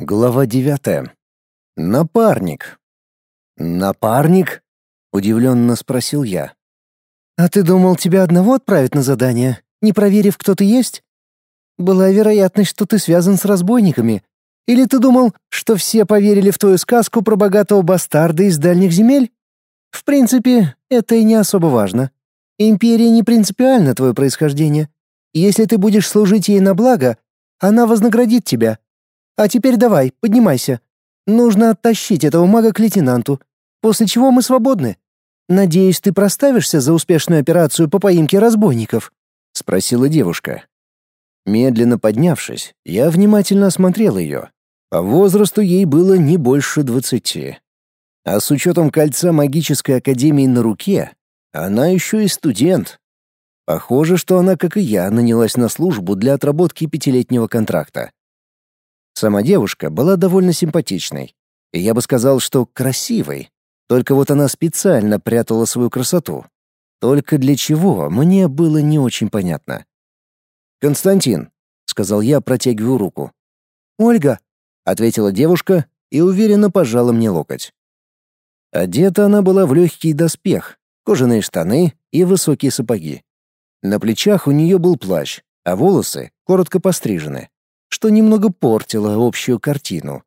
Глава девятая. Напарник. Напарник? удивленно спросил я. А ты думал, тебя одного отправят на задание, не проверив, кто ты есть? Была вероятность, что ты связан с разбойниками. Или ты думал, что все поверили в твою сказку про богатого бастарда из дальних земель? В принципе, это и не особо важно. Империя не принципиальна твое происхождение. Если ты будешь служить ей на благо, она вознаградит тебя. А теперь давай, поднимайся. Нужно оттащить этого мага к лейтенанту, после чего мы свободны. Надеюсь, ты проставишься за успешную операцию по поимке разбойников?» — спросила девушка. Медленно поднявшись, я внимательно осмотрел ее. По возрасту ей было не больше двадцати. А с учетом кольца магической академии на руке, она еще и студент. Похоже, что она, как и я, нанялась на службу для отработки пятилетнего контракта. Сама девушка была довольно симпатичной. И я бы сказал, что красивой. Только вот она специально прятала свою красоту. Только для чего, мне было не очень понятно. «Константин», — сказал я, протягивая руку. «Ольга», — ответила девушка и уверенно пожала мне локоть. Одета она была в легкий доспех, кожаные штаны и высокие сапоги. На плечах у нее был плащ, а волосы коротко пострижены что немного портило общую картину.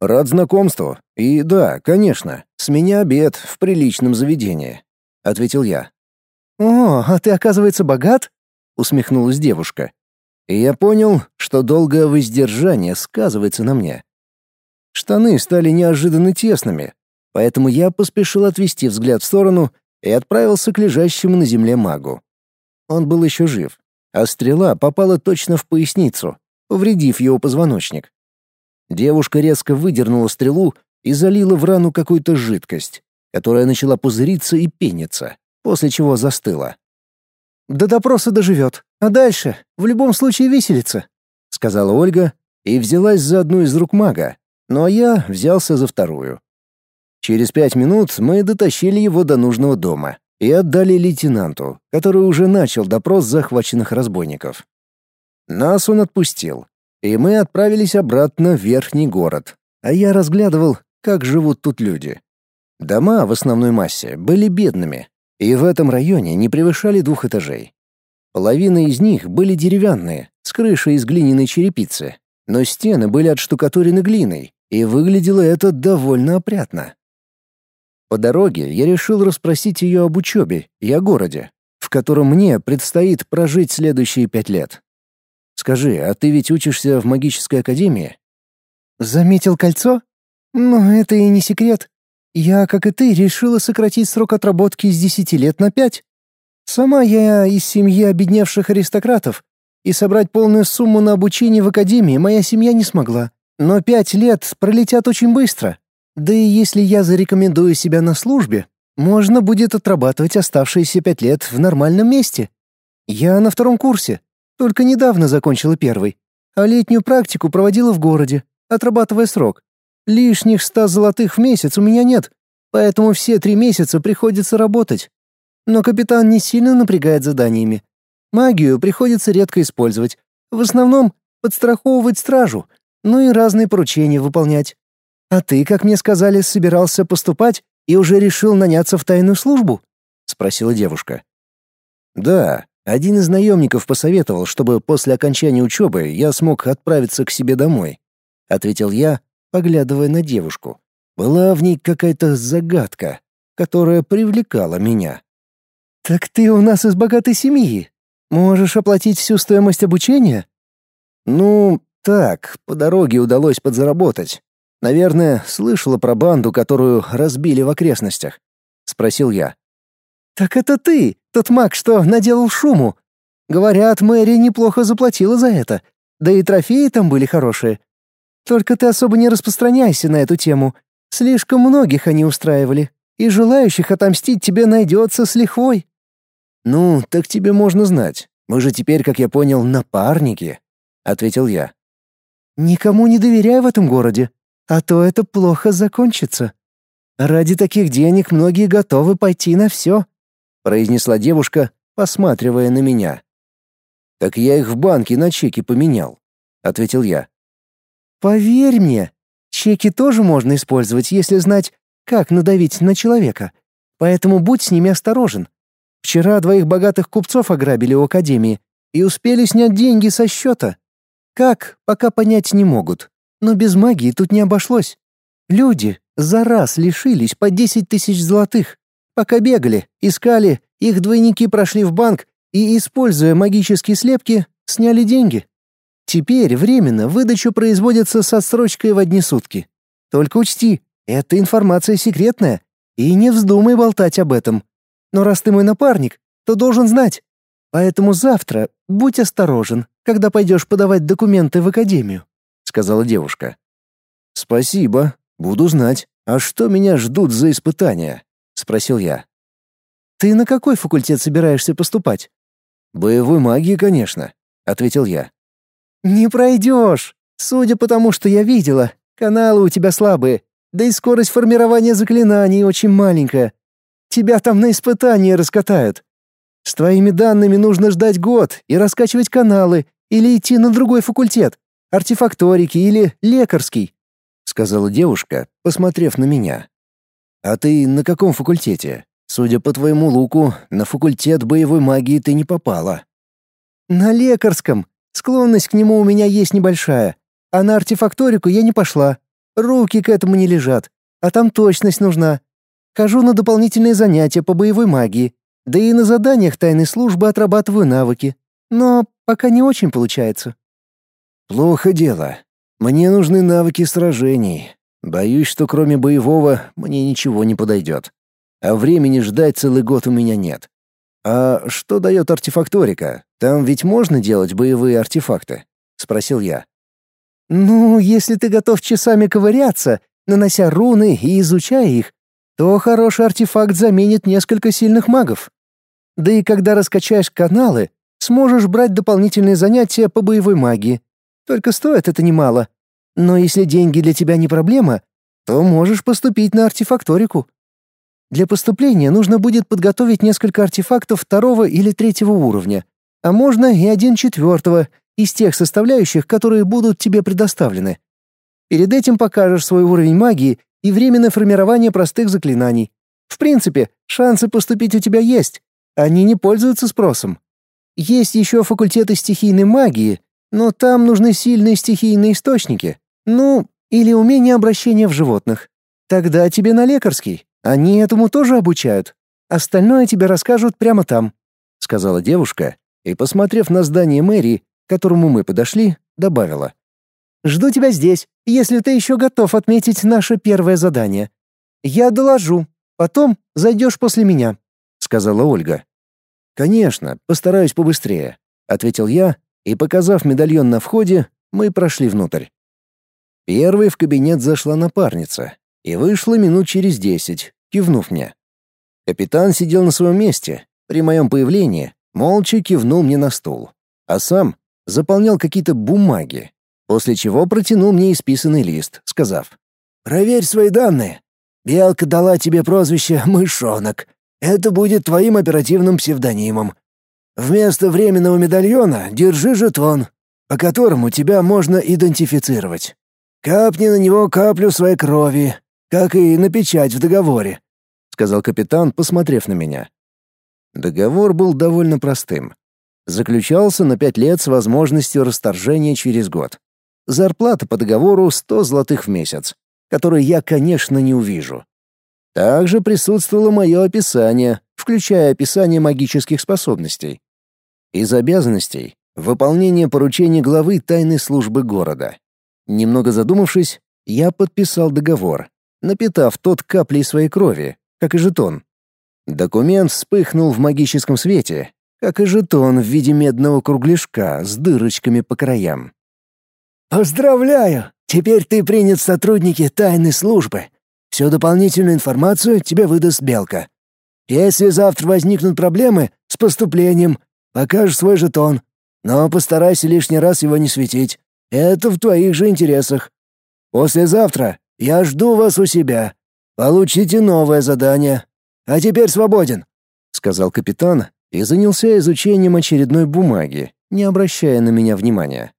«Рад знакомству. И да, конечно, с меня обед в приличном заведении», — ответил я. «О, а ты, оказывается, богат?» — усмехнулась девушка. И я понял, что долгое воздержание сказывается на мне. Штаны стали неожиданно тесными, поэтому я поспешил отвести взгляд в сторону и отправился к лежащему на земле магу. Он был еще жив, а стрела попала точно в поясницу, повредив его позвоночник. Девушка резко выдернула стрелу и залила в рану какую-то жидкость, которая начала пузыриться и пениться, после чего застыла. «До допроса доживет, а дальше в любом случае веселится», — сказала Ольга и взялась за одну из рук мага, ну а я взялся за вторую. Через пять минут мы дотащили его до нужного дома и отдали лейтенанту, который уже начал допрос захваченных разбойников. Нас он отпустил, и мы отправились обратно в верхний город, а я разглядывал, как живут тут люди. Дома в основной массе были бедными, и в этом районе не превышали двух этажей. Половина из них были деревянные, с крышей из глиняной черепицы, но стены были отштукатурены глиной, и выглядело это довольно опрятно. По дороге я решил расспросить ее об учебе и о городе, в котором мне предстоит прожить следующие пять лет. Скажи, а ты ведь учишься в магической академии? Заметил кольцо? Ну, это и не секрет. Я, как и ты, решила сократить срок отработки с десяти лет на пять. Сама я из семьи обедневших аристократов, и собрать полную сумму на обучение в академии моя семья не смогла. Но пять лет пролетят очень быстро. Да и если я зарекомендую себя на службе, можно будет отрабатывать оставшиеся пять лет в нормальном месте. Я на втором курсе, только недавно закончила первый, а летнюю практику проводила в городе, отрабатывая срок. Лишних ста золотых в месяц у меня нет, поэтому все три месяца приходится работать. Но капитан не сильно напрягает заданиями. Магию приходится редко использовать. В основном подстраховывать стражу, ну и разные поручения выполнять. А ты, как мне сказали, собирался поступать и уже решил наняться в тайную службу? спросила девушка. Да, один из наемников посоветовал, чтобы после окончания учебы я смог отправиться к себе домой. Ответил я, поглядывая на девушку. Была в ней какая-то загадка, которая привлекала меня. «Так ты у нас из богатой семьи. Можешь оплатить всю стоимость обучения?» «Ну, так, по дороге удалось подзаработать. Наверное, слышала про банду, которую разбили в окрестностях?» — спросил я. «Так это ты, тот маг, что наделал шуму. Говорят, мэрия неплохо заплатила за это. Да и трофеи там были хорошие. Только ты особо не распространяйся на эту тему. Слишком многих они устраивали, и желающих отомстить тебе найдется с лихвой». «Ну, так тебе можно знать. Мы же теперь, как я понял, напарники», — ответил я. «Никому не доверяй в этом городе, а то это плохо закончится. Ради таких денег многие готовы пойти на все произнесла девушка, посматривая на меня. Так я их в банке на чеки поменял, ответил я. Поверь мне, чеки тоже можно использовать, если знать, как надавить на человека. Поэтому будь с ними осторожен. Вчера двоих богатых купцов ограбили у академии и успели снять деньги со счета. Как, пока понять не могут. Но без магии тут не обошлось. Люди за раз лишились по 10 тысяч золотых. Пока бегали, искали, их двойники прошли в банк и, используя магические слепки, сняли деньги. Теперь временно выдачу производится со срочкой в одни сутки. Только учти, эта информация секретная, и не вздумай болтать об этом. Но раз ты мой напарник, то должен знать. Поэтому завтра будь осторожен, когда пойдешь подавать документы в академию», — сказала девушка. «Спасибо, буду знать. А что меня ждут за испытания?» — спросил я. «Ты на какой факультет собираешься поступать?» «Боевой магии, конечно», — ответил я. «Не пройдешь. Судя по тому, что я видела, каналы у тебя слабые, да и скорость формирования заклинаний очень маленькая. Тебя там на испытания раскатают. С твоими данными нужно ждать год и раскачивать каналы или идти на другой факультет, артефакторики или лекарский», — сказала девушка, посмотрев на меня. «А ты на каком факультете? Судя по твоему луку, на факультет боевой магии ты не попала». «На лекарском. Склонность к нему у меня есть небольшая. А на артефакторику я не пошла. Руки к этому не лежат. А там точность нужна. Хожу на дополнительные занятия по боевой магии. Да и на заданиях тайной службы отрабатываю навыки. Но пока не очень получается. Плохо дело. Мне нужны навыки сражений. Боюсь, что кроме боевого мне ничего не подойдет. А времени ждать целый год у меня нет. А что дает артефакторика? Там ведь можно делать боевые артефакты? Спросил я. Ну, если ты готов часами ковыряться, нанося руны и изучая их, то хороший артефакт заменит несколько сильных магов. Да и когда раскачаешь каналы, сможешь брать дополнительные занятия по боевой магии. Только стоит это немало. Но если деньги для тебя не проблема, то можешь поступить на артефакторику. Для поступления нужно будет подготовить несколько артефактов второго или третьего уровня, а можно и один четвертого из тех составляющих, которые будут тебе предоставлены. Перед этим покажешь свой уровень магии и временное формирование простых заклинаний. В принципе, шансы поступить у тебя есть. Они не пользуются спросом. Есть еще факультеты стихийной магии, но там нужны сильные стихийные источники. Ну, или умение обращения в животных. Тогда тебе на лекарский. Они этому тоже обучают. Остальное тебе расскажут прямо там», — сказала девушка и, посмотрев на здание мэрии, к которому мы подошли, добавила. «Жду тебя здесь, если ты еще готов отметить наше первое задание. Я доложу, потом зайдешь после меня», — сказала Ольга. «Конечно, постараюсь побыстрее», — ответил я, и, показав медальон на входе, мы прошли внутрь. Первой в кабинет зашла напарница и вышла минут через десять, кивнув мне. Капитан сидел на своем месте. При моем появлении молча кивнул мне на стул, а сам заполнял какие-то бумаги, после чего протянул мне исписанный лист, сказав, «Проверь свои данные. Белка дала тебе прозвище «Мышонок». Это будет твоим оперативным псевдонимом. Вместо временного медальона держи жетон, по которому тебя можно идентифицировать. Капни на него каплю своей крови, как и на печать в договоре», — сказал капитан, посмотрев на меня. Договор был довольно простым. Заключался на пять лет с возможностью расторжения через год. Зарплата по договору 100 золотых в месяц, который я, конечно, не увижу. Также присутствовало мое описание, включая описание магических способностей. Из обязанностей — выполнение поручений главы тайной службы города. Немного задумавшись, я подписал договор, напитав тот каплей своей крови, как и жетон. Документ вспыхнул в магическом свете, как и жетон в виде медного кругляшка с дырочками по краям. «Поздравляю! Теперь ты принят в сотрудники тайной службы. Всю дополнительную информацию тебе выдаст Белка. Если завтра возникнут проблемы с поступлением, покажешь свой жетон, но постарайся лишний раз его не светить. Это в твоих же интересах. Послезавтра я жду вас у себя. Получите новое задание. А теперь свободен», — сказал капитан и занялся изучением очередной бумаги, не обращая на меня внимания.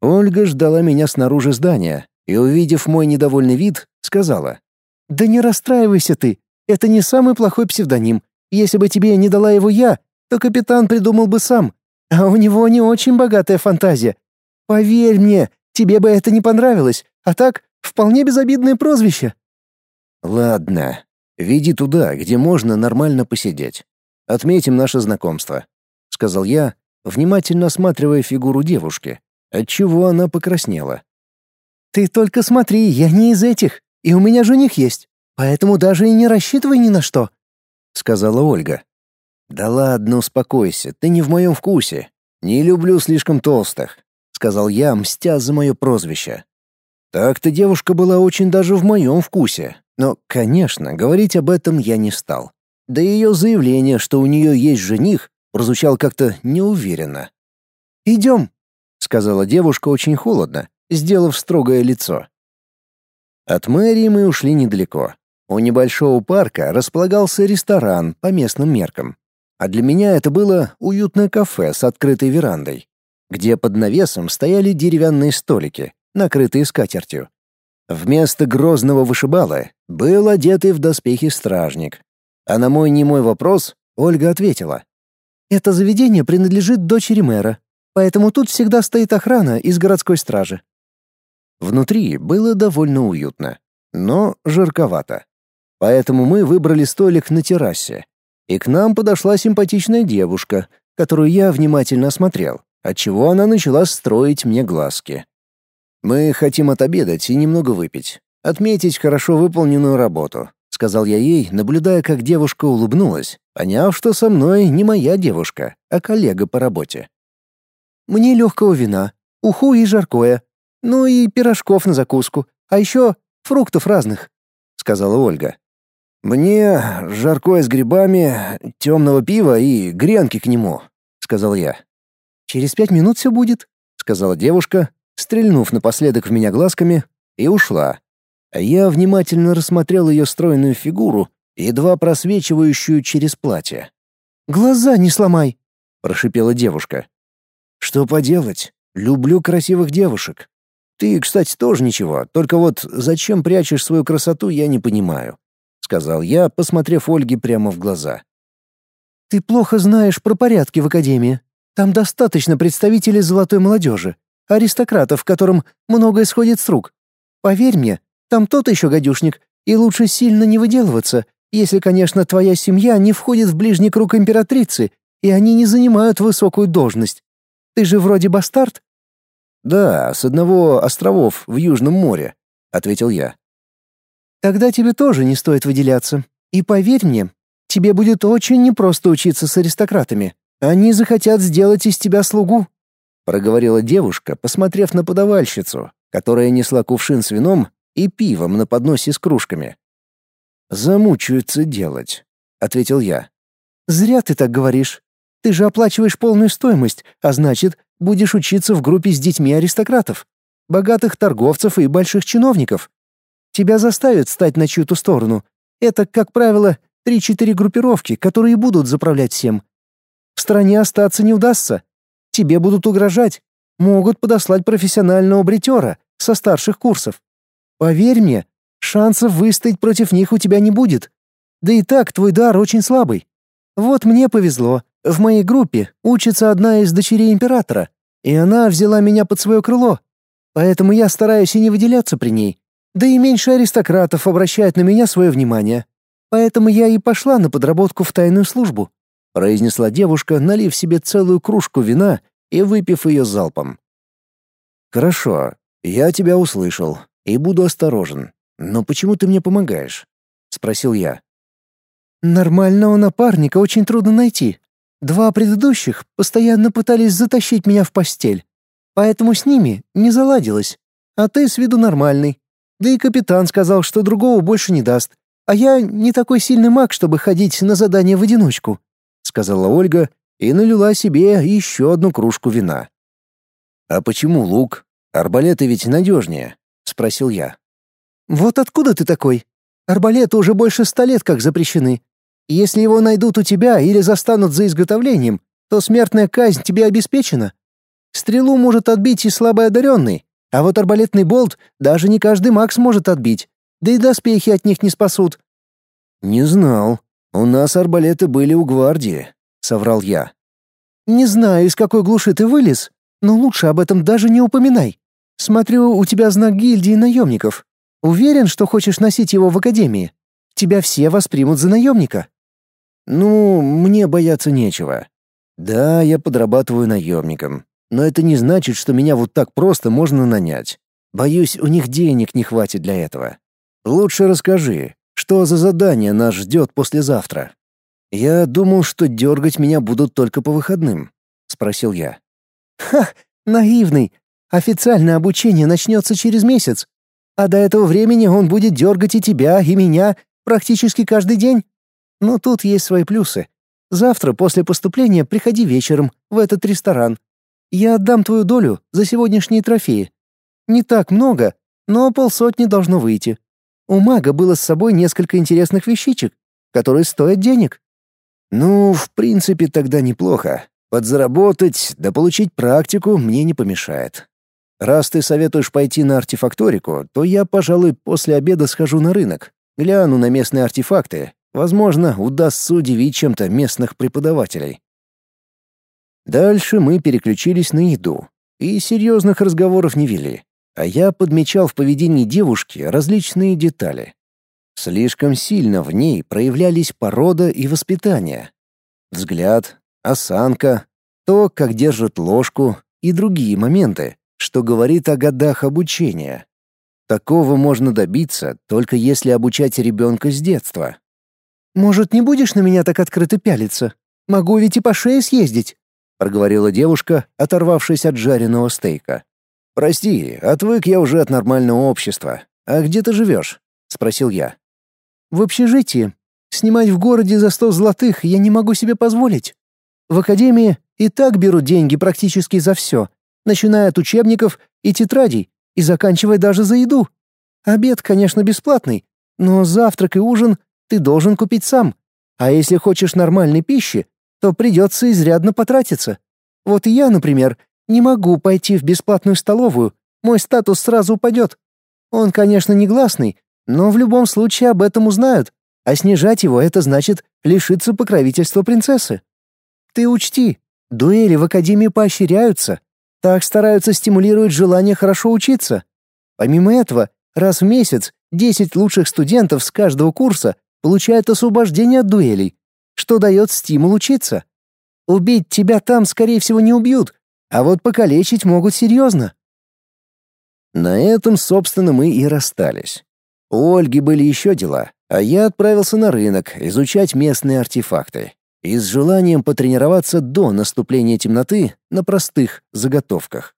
Ольга ждала меня снаружи здания и, увидев мой недовольный вид, сказала. «Да не расстраивайся ты, это не самый плохой псевдоним. Если бы тебе не дала его я, то капитан придумал бы сам. А у него не очень богатая фантазия. Поверь мне, тебе бы это не понравилось, а так вполне безобидное прозвище». «Ладно, веди туда, где можно нормально посидеть. Отметим наше знакомство», — сказал я, внимательно осматривая фигуру девушки, отчего она покраснела. «Ты только смотри, я не из этих, и у меня жених есть, поэтому даже и не рассчитывай ни на что», — сказала Ольга. «Да ладно, успокойся, ты не в моем вкусе. Не люблю слишком толстых», — сказал я, мстя за мое прозвище. Так-то девушка была очень даже в моем вкусе, но, конечно, говорить об этом я не стал. Да и ее заявление, что у нее есть жених, прозвучало как-то неуверенно. «Идем», — сказала девушка очень холодно, сделав строгое лицо. От мэрии мы ушли недалеко. У небольшого парка располагался ресторан по местным меркам. А для меня это было уютное кафе с открытой верандой, где под навесом стояли деревянные столики, накрытые скатертью. Вместо грозного вышибала был одетый в доспехи стражник. А на мой немой вопрос Ольга ответила. «Это заведение принадлежит дочери мэра, поэтому тут всегда стоит охрана из городской стражи. Внутри было довольно уютно, но жарковато. Поэтому мы выбрали столик на террасе. И к нам подошла симпатичная девушка, которую я внимательно осмотрел, отчего она начала строить мне глазки. «Мы хотим отобедать и немного выпить, отметить хорошо выполненную работу», — сказал я ей, наблюдая, как девушка улыбнулась, поняв, что со мной не моя девушка, а коллега по работе. «Мне легкого вина, уху и жаркое, ну и пирожков на закуску, а еще фруктов разных», — сказала Ольга. «Мне жаркое с грибами, темного пива и гренки к нему», — сказал я. «Через пять минут все будет», — сказала девушка, стрельнув напоследок в меня глазками, и ушла. А я внимательно рассмотрел ее стройную фигуру, едва просвечивающую через платье. «Глаза не сломай!» — прошипела девушка. «Что поделать? Люблю красивых девушек. Ты, кстати, тоже ничего, только вот зачем прячешь свою красоту, я не понимаю», — сказал я, посмотрев Ольге прямо в глаза. «Ты плохо знаешь про порядки в Академии. Там достаточно представителей золотой молодежи, аристократов, которым многое сходит с рук. Поверь мне, там тот еще гадюшник, и лучше сильно не выделываться, если, конечно, твоя семья не входит в ближний круг императрицы, и они не занимают высокую должность. Ты же вроде бастард, «Да, с одного островов в Южном море», — ответил я. «Тогда тебе тоже не стоит выделяться. И поверь мне, тебе будет очень непросто учиться с аристократами. Они захотят сделать из тебя слугу», — проговорила девушка, посмотрев на подавальщицу, которая несла кувшин с вином и пивом на подносе с кружками. «Замучаются делать», — ответил я. «Зря ты так говоришь. Ты же оплачиваешь полную стоимость, а значит, будешь учиться в группе с детьми аристократов, богатых торговцев и больших чиновников. Тебя заставят стать на чью-то сторону. Это, как правило, три-четыре группировки, которые будут заправлять всем. Стране остаться не удастся. Тебе будут угрожать. Могут подослать профессионального бритера со старших курсов. Поверь мне, шансов выстоять против них у тебя не будет. Да и так твой дар очень слабый. Вот мне повезло. В моей группе учится одна из дочерей императора, и она взяла меня под свое крыло. Поэтому я стараюсь и не выделяться при ней. Да и меньше аристократов обращает на меня свое внимание. Поэтому я и пошла на подработку в тайную службу», — произнесла девушка, налив себе целую кружку вина и выпив ее залпом. «Хорошо, я тебя услышал и буду осторожен. Но почему ты мне помогаешь?» — спросил я. «Нормального напарника очень трудно найти. Два предыдущих постоянно пытались затащить меня в постель. Поэтому с ними не заладилось. А ты с виду нормальный. Да и капитан сказал, что другого больше не даст. А я не такой сильный маг, чтобы ходить на задание в одиночку», — сказала Ольга и налила себе еще одну кружку вина. «А почему лук? Арбалеты ведь надежнее», — спросил я. «Вот откуда ты такой? Арбалеты уже больше ста лет как запрещены. Если его найдут у тебя или застанут за изготовлением, то смертная казнь тебе обеспечена. Стрелу может отбить и слабый одаренный, а вот арбалетный болт даже не каждый маг сможет отбить, да и доспехи от них не спасут». «Не знал. У нас арбалеты были у гвардии», — соврал я. «Не знаю, из какой глуши ты вылез, но лучше об этом даже не упоминай. Смотрю, у тебя знак гильдии наемников. Уверен, что хочешь носить его в академии? Тебя все воспримут за наемника». «Ну, мне бояться нечего. Да, я подрабатываю наемником, но это не значит, что меня вот так просто можно нанять. Боюсь, у них денег не хватит для этого. Лучше расскажи, что за задание нас ждет послезавтра? Я думал, что дергать меня будут только по выходным, спросил я. Ха, наивный. Официальное обучение начнется через месяц, а до этого времени он будет дергать и тебя, и меня практически каждый день. Но тут есть свои плюсы. Завтра после поступления приходи вечером в этот ресторан. Я отдам твою долю за сегодняшние трофеи. Не так много, но полсотни должно выйти. У мага было с собой несколько интересных вещичек, которые стоят денег. Ну, в принципе, тогда неплохо. Подзаработать, да получить практику мне не помешает. Раз ты советуешь пойти на артефакторику, то я, пожалуй, после обеда схожу на рынок, гляну на местные артефакты. Возможно, удастся удивить чем-то местных преподавателей. Дальше мы переключились на еду и серьезных разговоров не вели, а я подмечал в поведении девушки различные детали. Слишком сильно в ней проявлялись порода и воспитание. Взгляд, осанка, то, как держит ложку и другие моменты, что говорит о годах обучения. Такого можно добиться, только если обучать ребенка с детства. «Может, не будешь на меня так открыто пялиться? Могу ведь и по шее съездить проговорила девушка, оторвавшись от жареного стейка. Прости, отвык я уже от нормального общества. А где ты живешь? спросил я. В общежитии. Снимать в городе за сто золотых я не могу себе позволить. В академии и так берут деньги практически за все, начиная от учебников и тетрадей и заканчивая даже за еду. Обед, конечно, бесплатный, но завтрак и ужин ты должен купить сам. А если хочешь нормальной пищи, то придется изрядно потратиться. Вот я, например, не могу пойти в бесплатную столовую, мой статус сразу упадет. Он, конечно, негласный, но в любом случае об этом узнают, а снижать его — это значит лишиться покровительства принцессы. Ты учти, дуэли в академии поощряются, так стараются стимулировать желание хорошо учиться. Помимо этого, раз в месяц 10 лучших студентов с каждого курса получают освобождение от дуэлей, что дает стимул учиться. Убить тебя там, скорее всего, не убьют, а вот покалечить могут серьезно. На этом, собственно, мы и расстались. У Ольги были еще дела, а я отправился на рынок изучать местные артефакты и с желанием потренироваться до наступления темноты на простых заготовках.